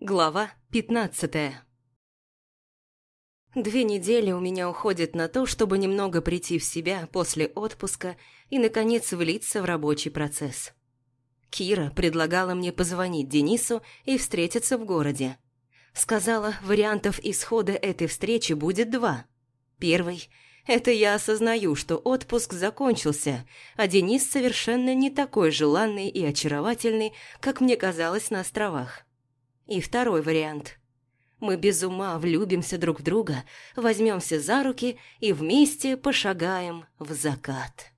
Глава пятнадцатая Две недели у меня уходит на то, чтобы немного прийти в себя после отпуска и, наконец, влиться в рабочий процесс. Кира предлагала мне позвонить Денису и встретиться в городе. Сказала, вариантов исхода этой встречи будет два. Первый – это я осознаю, что отпуск закончился, а Денис совершенно не такой желанный и очаровательный, как мне казалось на островах. И второй вариант – мы без ума влюбимся друг в друга, возьмемся за руки и вместе пошагаем в закат.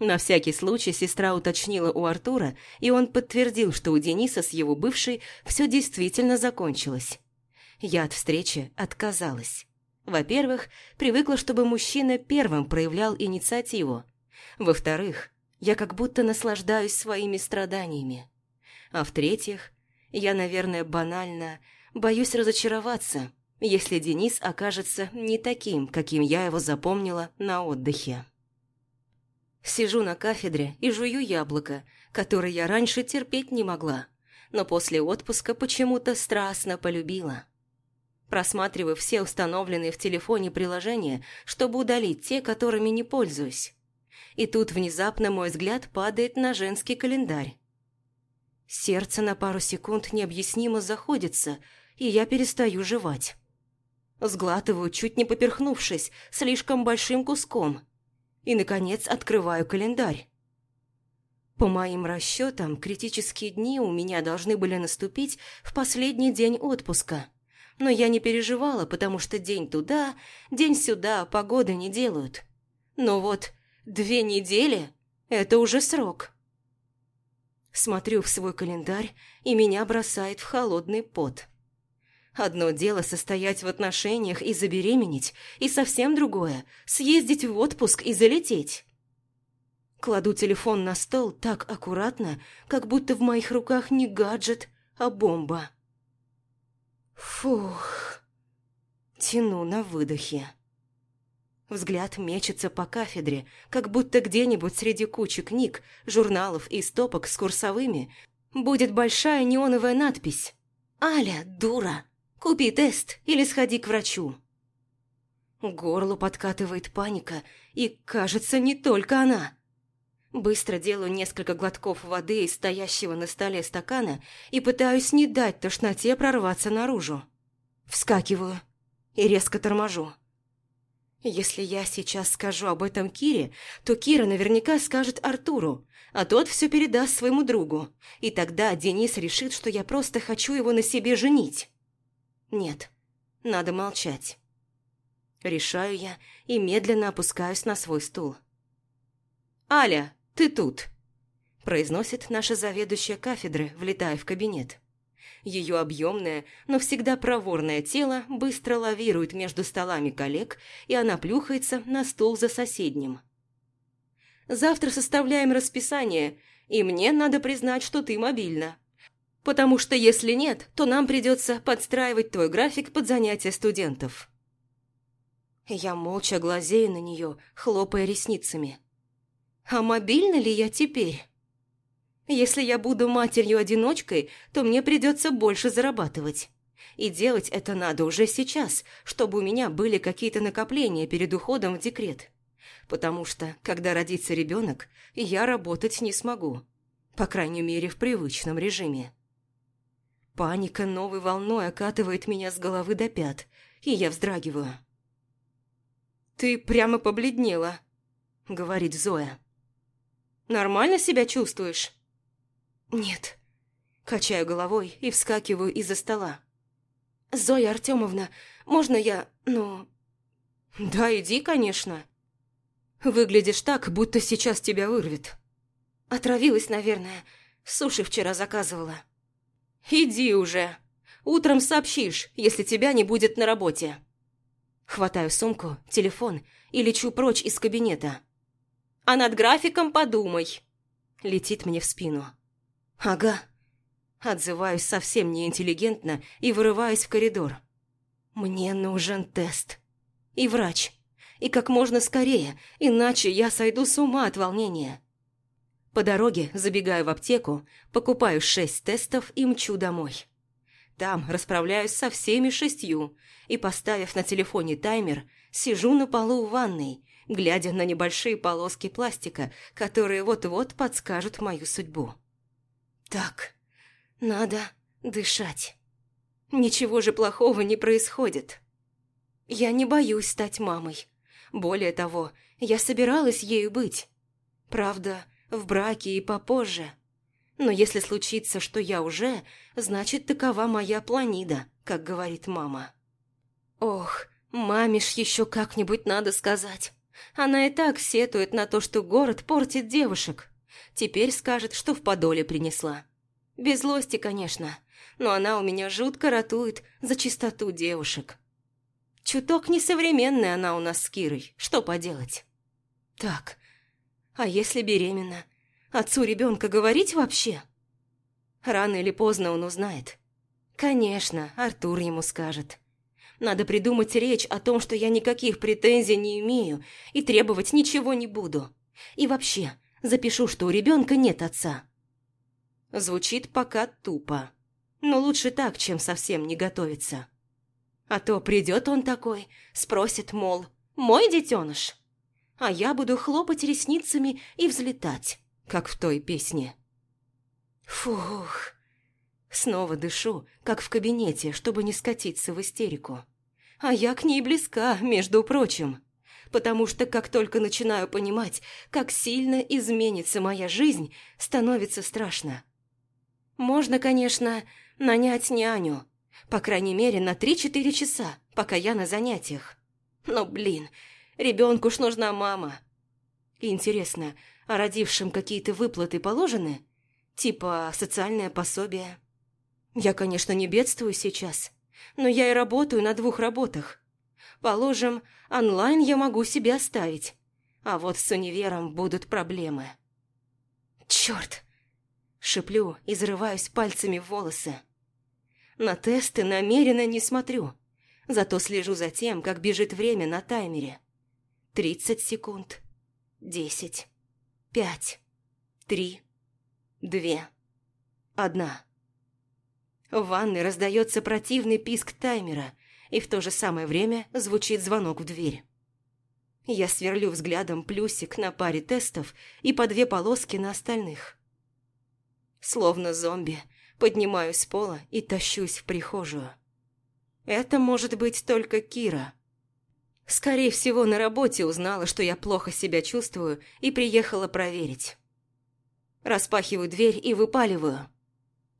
На всякий случай сестра уточнила у Артура, и он подтвердил, что у Дениса с его бывшей все действительно закончилось. Я от встречи отказалась. Во-первых, привыкла, чтобы мужчина первым проявлял инициативу. Во-вторых, я как будто наслаждаюсь своими страданиями. А в-третьих, я, наверное, банально Боюсь разочароваться, если Денис окажется не таким, каким я его запомнила на отдыхе. Сижу на кафедре и жую яблоко, которое я раньше терпеть не могла, но после отпуска почему-то страстно полюбила. Просматриваю все установленные в телефоне приложения, чтобы удалить те, которыми не пользуюсь. И тут внезапно мой взгляд падает на женский календарь. Сердце на пару секунд необъяснимо заходится – и я перестаю жевать. Сглатываю, чуть не поперхнувшись, слишком большим куском. И, наконец, открываю календарь. По моим расчетам, критические дни у меня должны были наступить в последний день отпуска. Но я не переживала, потому что день туда, день сюда погоды не делают. Но вот две недели – это уже срок. Смотрю в свой календарь, и меня бросает в холодный пот. Одно дело состоять в отношениях и забеременеть, и совсем другое – съездить в отпуск и залететь. Кладу телефон на стол так аккуратно, как будто в моих руках не гаджет, а бомба. Фух. Тяну на выдохе. Взгляд мечется по кафедре, как будто где-нибудь среди кучи книг, журналов и стопок с курсовыми будет большая неоновая надпись «Аля, дура!» Купи тест или сходи к врачу. Горло подкатывает паника, и, кажется, не только она. Быстро делаю несколько глотков воды из стоящего на столе стакана и пытаюсь не дать тошноте прорваться наружу. Вскакиваю и резко торможу. Если я сейчас скажу об этом Кире, то Кира наверняка скажет Артуру, а тот все передаст своему другу, и тогда Денис решит, что я просто хочу его на себе женить. Нет, надо молчать. Решаю я и медленно опускаюсь на свой стул. «Аля, ты тут!» произносит наша заведующая кафедры, влетая в кабинет. Ее объемное, но всегда проворное тело быстро лавирует между столами коллег, и она плюхается на стул за соседним. «Завтра составляем расписание, и мне надо признать, что ты мобильна. Потому что если нет, то нам придется подстраивать твой график под занятия студентов. Я молча глазею на нее, хлопая ресницами. А мобильна ли я теперь? Если я буду матерью-одиночкой, то мне придется больше зарабатывать. И делать это надо уже сейчас, чтобы у меня были какие-то накопления перед уходом в декрет. Потому что, когда родится ребенок, я работать не смогу. По крайней мере, в привычном режиме. Паника новой волной окатывает меня с головы до пят, и я вздрагиваю. «Ты прямо побледнела», — говорит Зоя. «Нормально себя чувствуешь?» «Нет». Качаю головой и вскакиваю из-за стола. «Зоя Артемовна, можно я, ну...» «Да, иди, конечно». «Выглядишь так, будто сейчас тебя вырвет». «Отравилась, наверное. Суши вчера заказывала». «Иди уже. Утром сообщишь, если тебя не будет на работе». Хватаю сумку, телефон и лечу прочь из кабинета. «А над графиком подумай!» Летит мне в спину. «Ага». Отзываюсь совсем неинтеллигентно и вырываюсь в коридор. «Мне нужен тест. И врач. И как можно скорее, иначе я сойду с ума от волнения». По дороге забегаю в аптеку, покупаю шесть тестов и мчу домой. Там расправляюсь со всеми шестью и, поставив на телефоне таймер, сижу на полу в ванной, глядя на небольшие полоски пластика, которые вот-вот подскажут мою судьбу. Так, надо дышать. Ничего же плохого не происходит. Я не боюсь стать мамой. Более того, я собиралась ею быть. Правда, в браке и попозже. Но если случится, что я уже, значит, такова моя планида, как говорит мама. Ох, маме ж еще как-нибудь надо сказать. Она и так сетует на то, что город портит девушек. Теперь скажет, что в подоле принесла. Без злости, конечно, но она у меня жутко ратует за чистоту девушек. Чуток несовременная она у нас с Кирой, что поделать. Так, а если беременна? Отцу ребенка говорить вообще? Рано или поздно он узнает. Конечно, Артур ему скажет. Надо придумать речь о том, что я никаких претензий не имею и требовать ничего не буду. И вообще, запишу, что у ребенка нет отца. Звучит пока тупо. Но лучше так, чем совсем не готовиться. А то придет он такой, спросит, мол, «Мой детеныш?» А я буду хлопать ресницами и взлетать, как в той песне. Фух. Снова дышу, как в кабинете, чтобы не скатиться в истерику. А я к ней близка, между прочим. Потому что как только начинаю понимать, как сильно изменится моя жизнь, становится страшно. Можно, конечно, нанять няню. По крайней мере, на 3-4 часа, пока я на занятиях. Но, блин, ребенку ж нужна мама. Интересно, а родившим какие-то выплаты положены? Типа социальное пособие? Я, конечно, не бедствую сейчас но я и работаю на двух работах. Положим, онлайн я могу себе оставить, а вот с универом будут проблемы. Черт! Шиплю и зарываюсь пальцами в волосы. На тесты намеренно не смотрю, зато слежу за тем, как бежит время на таймере. Тридцать секунд. Десять. Пять. Три. Две. Одна. В ванной раздается противный писк таймера, и в то же самое время звучит звонок в дверь. Я сверлю взглядом плюсик на паре тестов и по две полоски на остальных. Словно зомби, поднимаюсь с пола и тащусь в прихожую. Это может быть только Кира. Скорее всего, на работе узнала, что я плохо себя чувствую, и приехала проверить. Распахиваю дверь и выпаливаю –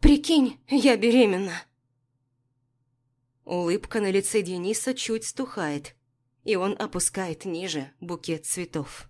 Прикинь, я беременна. Улыбка на лице Дениса чуть стухает, и он опускает ниже букет цветов.